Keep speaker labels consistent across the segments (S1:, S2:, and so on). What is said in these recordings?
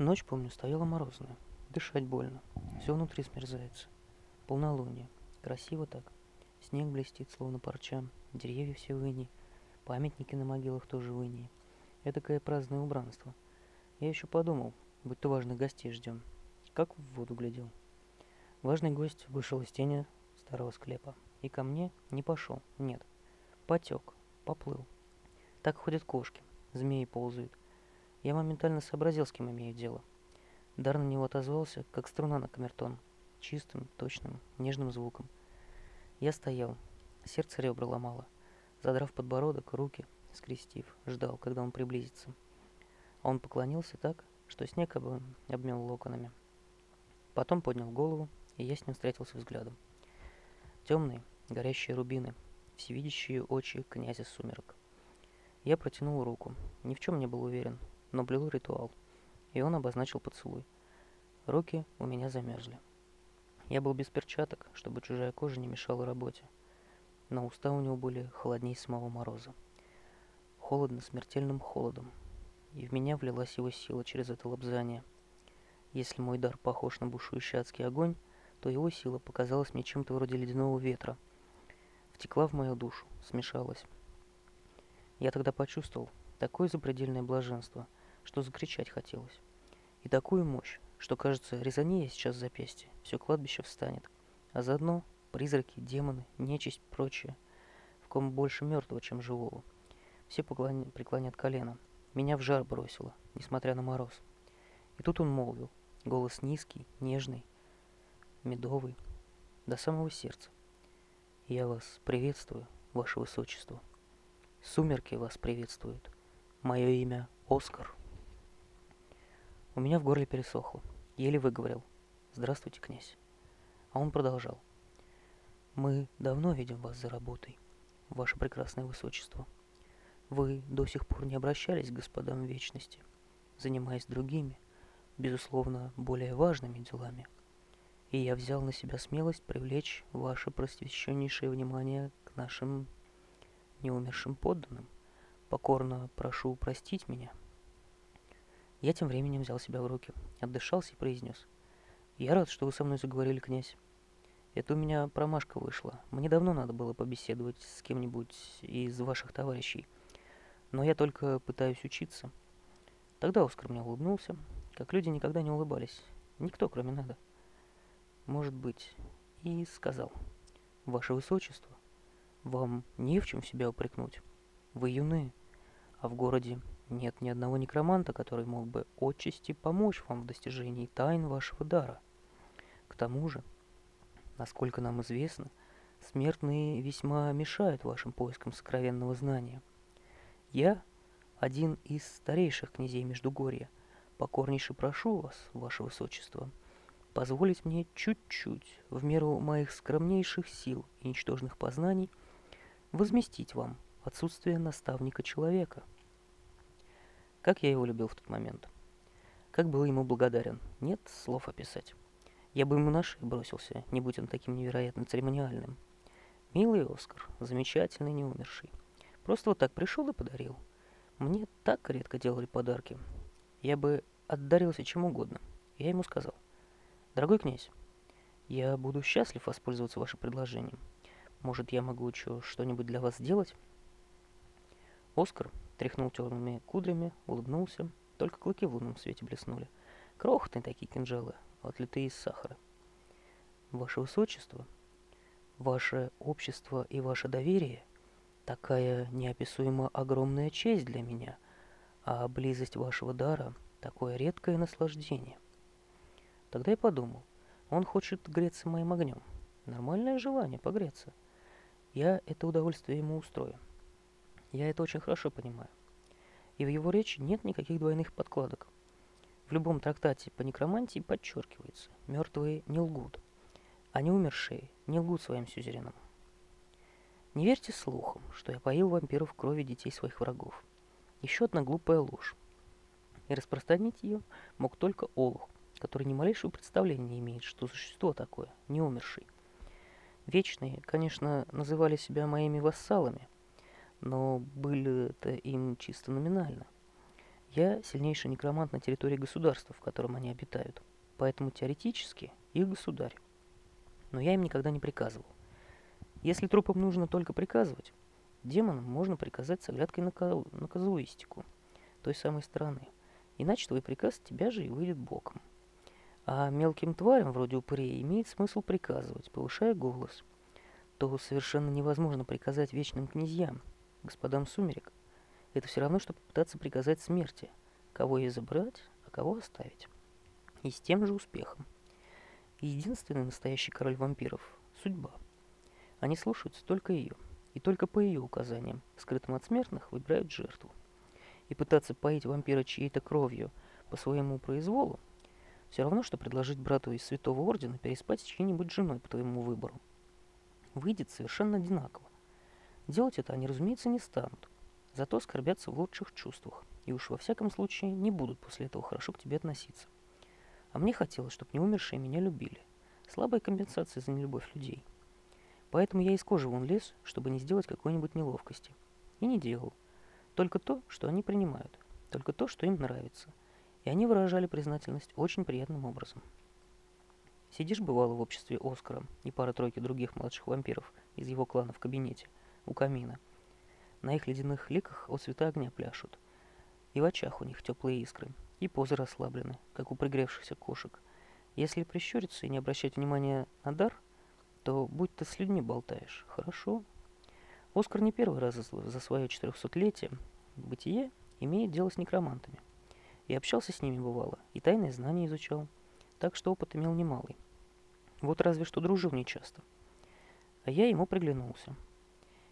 S1: Ночь, помню, стояла морозная. Дышать больно. Все внутри смерзается. Полнолуние. Красиво так. Снег блестит, словно парча. Деревья все в инии. Памятники на могилах тоже в инии. Этакое праздное убранство. Я еще подумал, будь то важных гостей ждем. Как в воду глядел. Важный гость вышел из тени старого склепа. И ко мне не пошел, нет. Потек, поплыл. Так ходят кошки, змеи ползают. Я моментально сообразил, с кем имею дело. Дар на него отозвался, как струна на камертон, чистым, точным, нежным звуком. Я стоял, сердце ребра ломало, задрав подбородок, руки, скрестив, ждал, когда он приблизится. А он поклонился так, что снег об... обмел локонами. Потом поднял голову, и я с ним встретился взглядом. Темные, горящие рубины, всевидящие очи князя сумерок. Я протянул руку, ни в чем не был уверен, но блюл ритуал, и он обозначил поцелуй. Руки у меня замерзли. Я был без перчаток, чтобы чужая кожа не мешала работе, но уста у него были холоднее самого мороза. Холодно, смертельным холодом, и в меня влилась его сила через это лобзание. Если мой дар похож на бушующий адский огонь, то его сила показалась мне чем-то вроде ледяного ветра. Втекла в мою душу, смешалась. Я тогда почувствовал такое запредельное блаженство – что закричать хотелось. И такую мощь, что, кажется, резани я сейчас запястье, все кладбище встанет. А заодно призраки, демоны, нечисть, прочее, в ком больше мертвого, чем живого. Все поклоня... преклонят колено. Меня в жар бросило, несмотря на мороз. И тут он молвил, голос низкий, нежный, медовый, до самого сердца. Я вас приветствую, ваше высочество. Сумерки вас приветствуют. Мое имя Оскар. У меня в горле пересохло. Еле выговорил. «Здравствуйте, князь». А он продолжал. «Мы давно видим вас за работой, ваше прекрасное высочество. Вы до сих пор не обращались к господам вечности, занимаясь другими, безусловно, более важными делами. И я взял на себя смелость привлечь ваше просвещеннейшее внимание к нашим неумершим подданным. Покорно прошу простить меня». Я тем временем взял себя в руки, отдышался и произнес. «Я рад, что вы со мной заговорили, князь. Это у меня промашка вышла. Мне давно надо было побеседовать с кем-нибудь из ваших товарищей. Но я только пытаюсь учиться». Тогда Оскар мне улыбнулся, как люди никогда не улыбались. Никто, кроме надо. Может быть. И сказал. «Ваше Высочество, вам не в чем себя упрекнуть. Вы юны, а в городе нет ни одного некроманта, который мог бы отчасти помочь вам в достижении тайн вашего дара. К тому же, насколько нам известно, смертные весьма мешают вашим поискам сокровенного знания. Я, один из старейших князей Междугорья, покорнейше прошу вас, ваше высочество, позволить мне чуть-чуть, в меру моих скромнейших сил и ничтожных познаний, возместить вам отсутствие наставника человека – как я его любил в тот момент. Как был ему благодарен. Нет слов описать. Я бы ему на шею бросился, не будь он таким невероятно церемониальным. Милый Оскар, замечательный, не умерший. Просто вот так пришел и подарил. Мне так редко делали подарки. Я бы отдарился чем угодно. Я ему сказал. Дорогой князь, я буду счастлив воспользоваться вашим предложением. Может, я могу что-нибудь для вас сделать? Оскар, тряхнул темными кудрями, улыбнулся. Только клыки в лунном свете блеснули. Крохотные такие кинжалы, отлитые из сахара. Ваше Высочество, ваше общество и ваше доверие — такая неописуемо огромная честь для меня, а близость вашего дара — такое редкое наслаждение. Тогда я подумал, он хочет греться моим огнем. Нормальное желание погреться. Я это удовольствие ему устрою. Я это очень хорошо понимаю. И в его речи нет никаких двойных подкладок. В любом трактате по некромантии подчеркивается, мертвые не лгут, а не умершие не лгут своим сюзеренам. Не верьте слухам, что я поил вампиров крови детей своих врагов. Еще одна глупая ложь. И распространить ее мог только Олух, который ни малейшего представления не имеет, что существо такое, не умерший. Вечные, конечно, называли себя моими вассалами – но были это им чисто номинально. Я сильнейший некромант на территории государства, в котором они обитают, поэтому теоретически их государь. Но я им никогда не приказывал. Если трупам нужно только приказывать, демонам можно приказать с оглядкой на, ка на казуистику той самой стороны. Иначе твой приказ тебя же и выйдет боком. А мелким тварям, вроде упырей, имеет смысл приказывать, повышая голос. То совершенно невозможно приказать вечным князьям, господам сумерек. Это все равно, что попытаться приказать смерти, кого ей забрать, а кого оставить. И с тем же успехом. Единственный настоящий король вампиров – судьба. Они слушаются только ее, и только по ее указаниям, скрытым от смертных, выбирают жертву. И пытаться поить вампира чьей-то кровью по своему произволу все равно, что предложить брату из Святого Ордена переспать с чьей-нибудь женой по твоему выбору. Выйдет совершенно одинаково. Делать это они, разумеется, не станут. Зато скорбятся в лучших чувствах. И уж во всяком случае не будут после этого хорошо к тебе относиться. А мне хотелось, чтобы неумершие меня любили. Слабая компенсация за нелюбовь людей. Поэтому я из кожи вон лез, чтобы не сделать какой-нибудь неловкости. И не делал. Только то, что они принимают. Только то, что им нравится и они выражали признательность очень приятным образом. Сидишь, бывало, в обществе Оскара и пары-тройки других младших вампиров из его клана в кабинете, у камина. На их ледяных ликах от цвета огня пляшут. И в очах у них теплые искры, и позы расслаблены, как у пригревшихся кошек. Если прищуриться и не обращать внимания на дар, то будь ты с людьми болтаешь, хорошо. Оскар не первый раз за свое четырехсотлетие бытие имеет дело с некромантами. И общался с ними бывало, и тайные знания изучал, так что опыт имел немалый. Вот разве что дружил нечасто. А я ему приглянулся.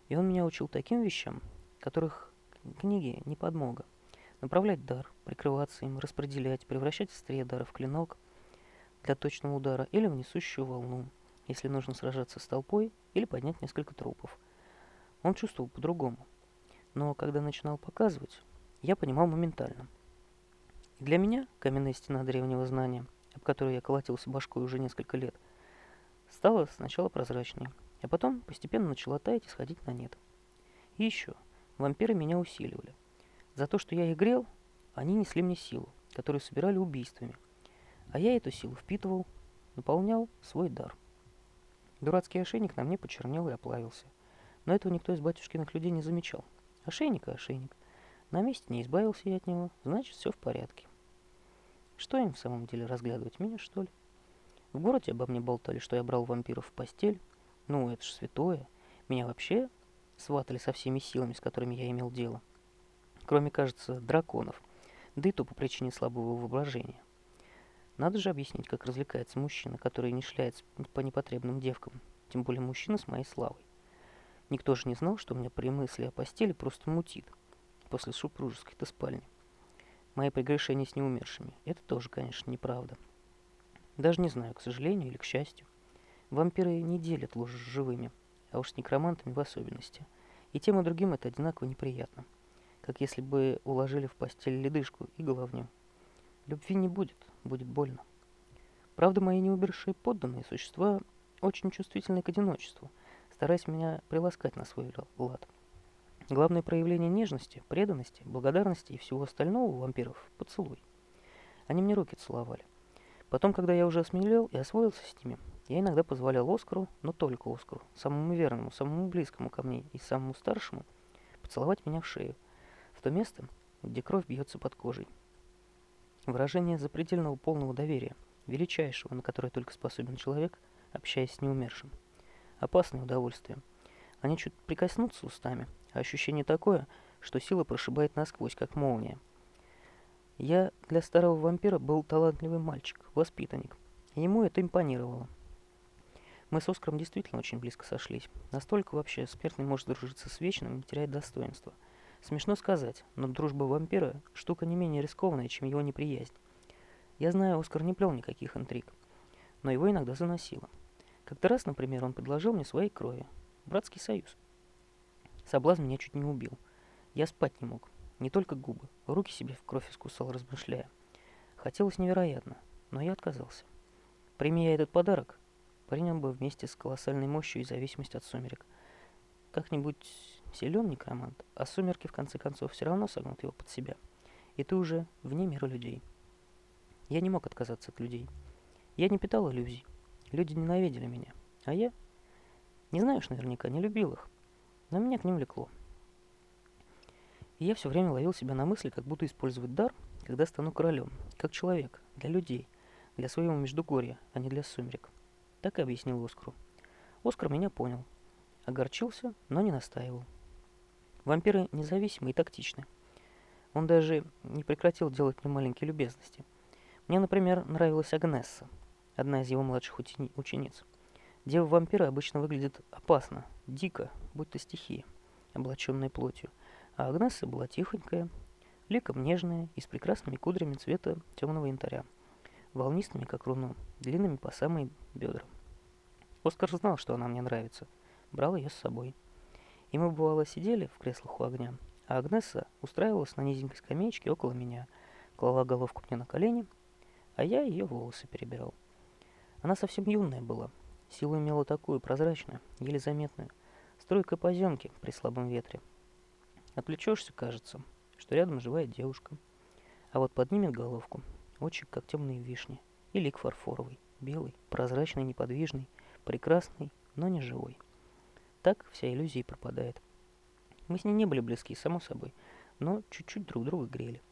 S1: И он меня учил таким вещам, которых книги не подмога. Направлять дар, прикрываться им, распределять, превращать острие дара в клинок для точного удара или в несущую волну, если нужно сражаться с толпой или поднять несколько трупов. Он чувствовал по-другому. Но когда начинал показывать, я понимал моментально – и для меня каменная стена древнего знания, об которой я колотился башкой уже несколько лет, стала сначала прозрачнее, а потом постепенно начала таять и сходить на нет. И еще, вампиры меня усиливали. За то, что я их грел, они несли мне силу, которую собирали убийствами. А я эту силу впитывал, наполнял свой дар. Дурацкий ошейник на мне почернел и оплавился. Но этого никто из батюшкиных людей не замечал. Ошейник и ошейник. На месте не избавился я от него, значит, все в порядке. Что им в самом деле разглядывать меня, что ли? В городе обо мне болтали, что я брал вампиров в постель. Ну, это ж святое. Меня вообще сватали со всеми силами, с которыми я имел дело. Кроме, кажется, драконов. Да и то по причине слабого воображения. Надо же объяснить, как развлекается мужчина, который не шляется по непотребным девкам. Тем более мужчина с моей славой. Никто же не знал, что у меня при мысли о постели просто мутит после супружеской-то спальни мои прегрешения с неумершими. Это тоже, конечно, неправда. Даже не знаю, к сожалению или к счастью. Вампиры не делят ложь с живыми, а уж с некромантами в особенности. И тем и другим это одинаково неприятно. Как если бы уложили в постель ледышку и головню. Любви не будет, будет больно. Правда, мои неумершие подданные существа очень чувствительны к одиночеству, стараясь меня приласкать на свой лад. Главное проявление нежности, преданности, благодарности и всего остального у вампиров – поцелуй. Они мне руки целовали. Потом, когда я уже осмелел и освоился с ними, я иногда позволял Оскару, но только Оскару, самому верному, самому близкому ко мне и самому старшему, поцеловать меня в шею, в то место, где кровь бьется под кожей. Выражение запредельного полного доверия, величайшего, на которое только способен человек, общаясь с неумершим. Опасное удовольствие. Они чуть прикоснутся устами – Ощущение такое, что сила прошибает насквозь, как молния. Я для старого вампира был талантливый мальчик, воспитанник. ему это импонировало. Мы с Оскаром действительно очень близко сошлись. Настолько вообще смертный может дружиться с вечным и не терять достоинства. Смешно сказать, но дружба вампира – штука не менее рискованная, чем его неприязнь. Я знаю, Оскар не плел никаких интриг, но его иногда заносило. Как-то раз, например, он предложил мне своей крови. Братский союз. Соблазн меня чуть не убил. Я спать не мог. Не только губы. Руки себе в кровь искусал, размышляя. Хотелось невероятно, но я отказался. Прими я этот подарок, принял бы вместе с колоссальной мощью и зависимость от сумерек. Как-нибудь силен некромант, а сумерки в конце концов все равно согнут его под себя. и ты уже вне мира людей. Я не мог отказаться от людей. Я не питал иллюзий. Люди ненавидели меня. А я, не знаю уж наверняка, не любил их. Но меня к ним влекло. И я все время ловил себя на мысли, как буду использовать дар, когда стану королем, как человек, для людей, для своего междугорья, а не для сумерек. Так и объяснил Оскару. Оскар меня понял. Огорчился, но не настаивал. Вампиры независимы и тактичны. Он даже не прекратил делать мне маленькие любезности. Мне, например, нравилась Агнесса, одна из его младших учениц. Девы-вампиры обычно выглядят опасно, дико, будто стихия, облаченная плотью. А Агнесса была тихонькая, ликом нежная и с прекрасными кудрями цвета темного янтаря, волнистыми, как руно, длинными по самые бедра. Оскар знал, что она мне нравится, брал ее с собой. И мы, бывало, сидели в креслах у огня, а Агнесса устраивалась на низенькой скамеечке около меня, клала головку мне на колени, а я ее волосы перебирал. Она совсем юная была, силу имела такую, прозрачную, еле заметную, стройкой поземки при слабом ветре. Отвлечешься, кажется, что рядом живая девушка, а вот поднимет головку, очи как темные вишни, и лик фарфоровый, белый, прозрачный, неподвижный, прекрасный, но не живой. Так вся иллюзия пропадает. Мы с ней не были близки, само собой, но чуть-чуть друг друга грели.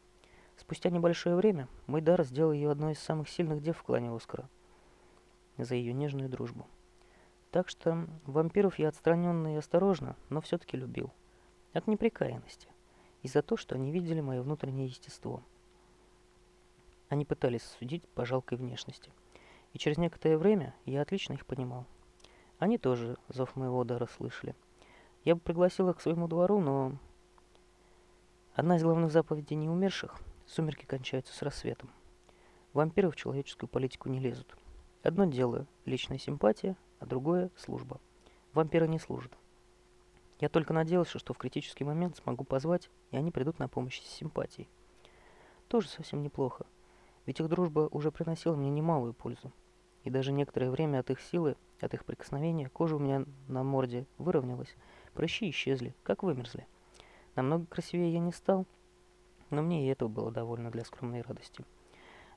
S1: Спустя небольшое время мой дар сделал ее одной из самых сильных дев в клане Оскара за ее нежную дружбу. Так что вампиров я отстраненно и осторожно, но все-таки любил. От неприкаянности. И за то, что они видели мое внутреннее естество. Они пытались судить по жалкой внешности. И через некоторое время я отлично их понимал. Они тоже зов моего дара слышали. Я бы пригласил их к своему двору, но... Одна из главных заповедей неумерших — сумерки кончаются с рассветом. Вампиры в человеческую политику не лезут. Одно дело — личная симпатия, а другое — служба. Вампиры не служат. Я только надеялся, что в критический момент смогу позвать, и они придут на помощь с симпатией. Тоже совсем неплохо, ведь их дружба уже приносила мне немалую пользу и даже некоторое время от их силы, от их прикосновения, кожа у меня на морде выровнялась, прыщи исчезли, как вымерзли. Намного красивее я не стал, но мне и этого было довольно для скромной радости.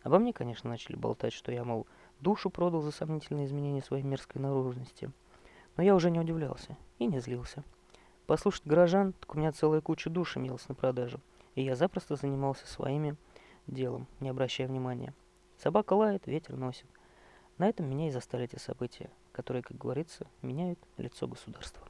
S1: Обо мне, конечно, начали болтать, что я, мол, душу продал за сомнительные изменения своей мерзкой наружности. Но я уже не удивлялся и не злился. Послушать горожан, так у меня целая куча душ имелась на продажу, и я запросто занимался своими делом, не обращая внимания. Собака лает, ветер носит. На этом меня и застали эти события, которые, как говорится, меняют лицо государства.